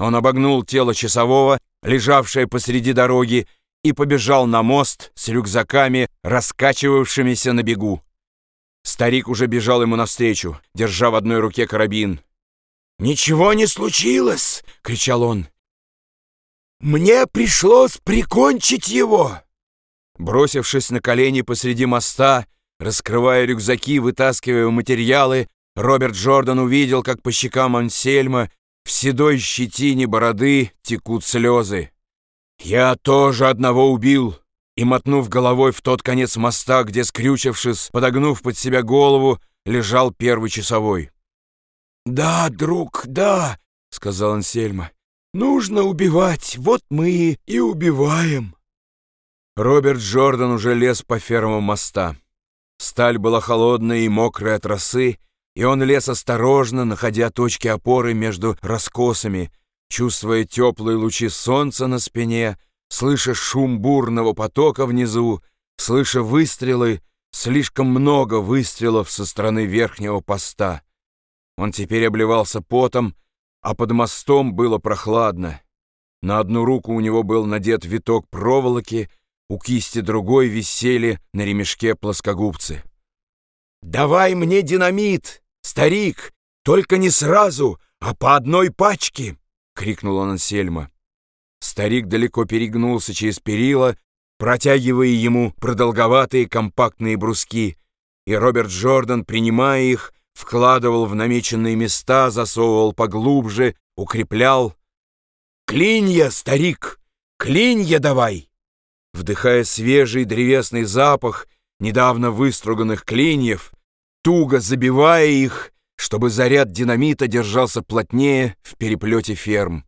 Он обогнул тело часового, лежавшее посреди дороги, и побежал на мост с рюкзаками, раскачивавшимися на бегу. Старик уже бежал ему навстречу, держа в одной руке карабин. «Ничего не случилось!» — кричал он. «Мне пришлось прикончить его!» Бросившись на колени посреди моста, раскрывая рюкзаки, вытаскивая материалы, Роберт Джордан увидел, как по щекам Ансельма в седой щетине бороды текут слезы. «Я тоже одного убил!» И, мотнув головой в тот конец моста, где, скрючившись, подогнув под себя голову, лежал первый часовой. «Да, друг, да!» — сказал Ансельма. «Нужно убивать, вот мы и убиваем!» Роберт Джордан уже лез по фермам моста. Сталь была холодная и мокрая от росы, и он лез осторожно, находя точки опоры между раскосами, чувствуя теплые лучи солнца на спине, слыша шум бурного потока внизу, слыша выстрелы, слишком много выстрелов со стороны верхнего поста. Он теперь обливался потом, а под мостом было прохладно. На одну руку у него был надет виток проволоки, у кисти другой висели на ремешке плоскогубцы. «Давай мне динамит, старик, только не сразу, а по одной пачке!» — крикнул он Ансельма. Старик далеко перегнулся через перила, протягивая ему продолговатые компактные бруски, и Роберт Джордан, принимая их, вкладывал в намеченные места, засовывал поглубже, укреплял. «Клинья, старик, клинья давай!» Вдыхая свежий древесный запах недавно выструганных клиньев, туго забивая их, чтобы заряд динамита держался плотнее в переплете ферм.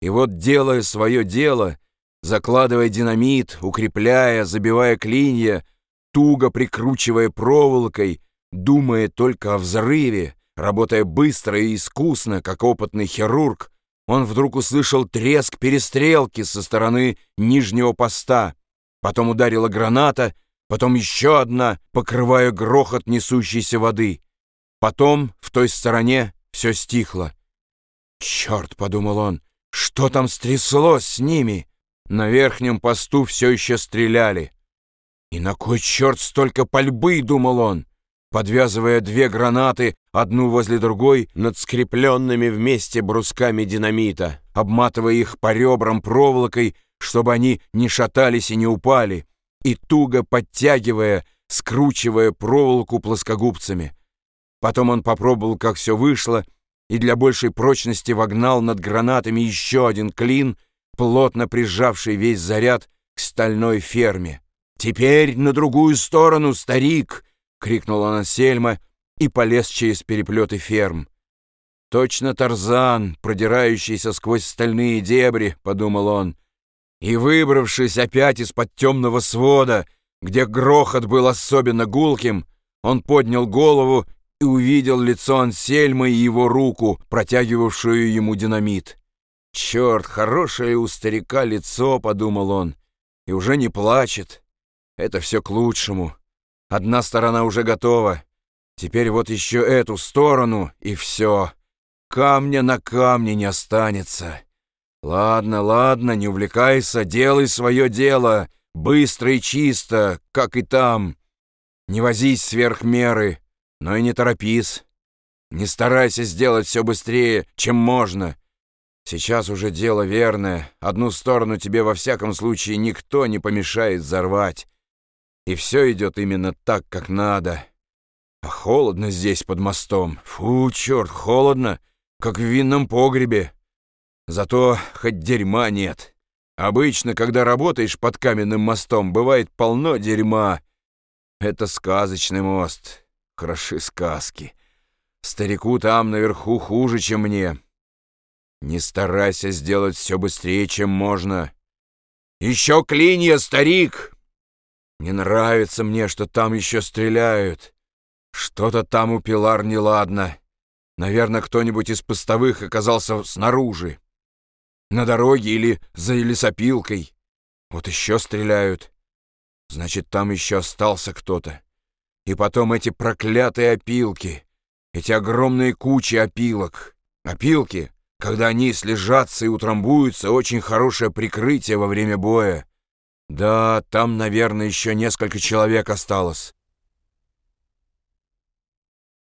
И вот, делая свое дело, закладывая динамит, укрепляя, забивая клинья, туго прикручивая проволокой, думая только о взрыве, работая быстро и искусно, как опытный хирург, он вдруг услышал треск перестрелки со стороны нижнего поста. Потом ударила граната, потом еще одна, покрывая грохот несущейся воды. Потом в той стороне все стихло. «Черт!» — подумал он. «Что там стряслось с ними?» На верхнем посту все еще стреляли. «И на кой черт столько пальбы?» — думал он, подвязывая две гранаты, одну возле другой, над скрепленными вместе брусками динамита, обматывая их по ребрам проволокой, чтобы они не шатались и не упали, и туго подтягивая, скручивая проволоку плоскогубцами. Потом он попробовал, как все вышло, и для большей прочности вогнал над гранатами еще один клин, плотно прижавший весь заряд к стальной ферме. «Теперь на другую сторону, старик!» — крикнул он Сельма и полез через переплеты ферм. «Точно Тарзан, продирающийся сквозь стальные дебри», — подумал он, и, выбравшись опять из-под темного свода, где грохот был особенно гулким, он поднял голову и увидел лицо Ансельма и его руку, протягивавшую ему динамит. «Черт, хорошее у старика лицо», — подумал он, — «и уже не плачет. Это все к лучшему. Одна сторона уже готова. Теперь вот еще эту сторону, и все. Камня на камне не останется. Ладно, ладно, не увлекайся, делай свое дело, быстро и чисто, как и там. Не возись сверх меры» но и не торопись. Не старайся сделать все быстрее, чем можно. Сейчас уже дело верное. Одну сторону тебе во всяком случае никто не помешает взорвать. И все идет именно так, как надо. А холодно здесь под мостом. Фу, черт, холодно, как в винном погребе. Зато хоть дерьма нет. Обычно, когда работаешь под каменным мостом, бывает полно дерьма. Это сказочный мост. Хороши сказки. Старику там наверху хуже, чем мне. Не старайся сделать все быстрее, чем можно. Еще клинья, старик! Не нравится мне, что там еще стреляют. Что-то там у Пилар неладно. Наверное, кто-нибудь из постовых оказался снаружи. На дороге или за лесопилкой. Вот еще стреляют. Значит, там еще остался кто-то. И потом эти проклятые опилки, эти огромные кучи опилок. Опилки, когда они слежатся и утрамбуются, очень хорошее прикрытие во время боя. Да, там, наверное, еще несколько человек осталось.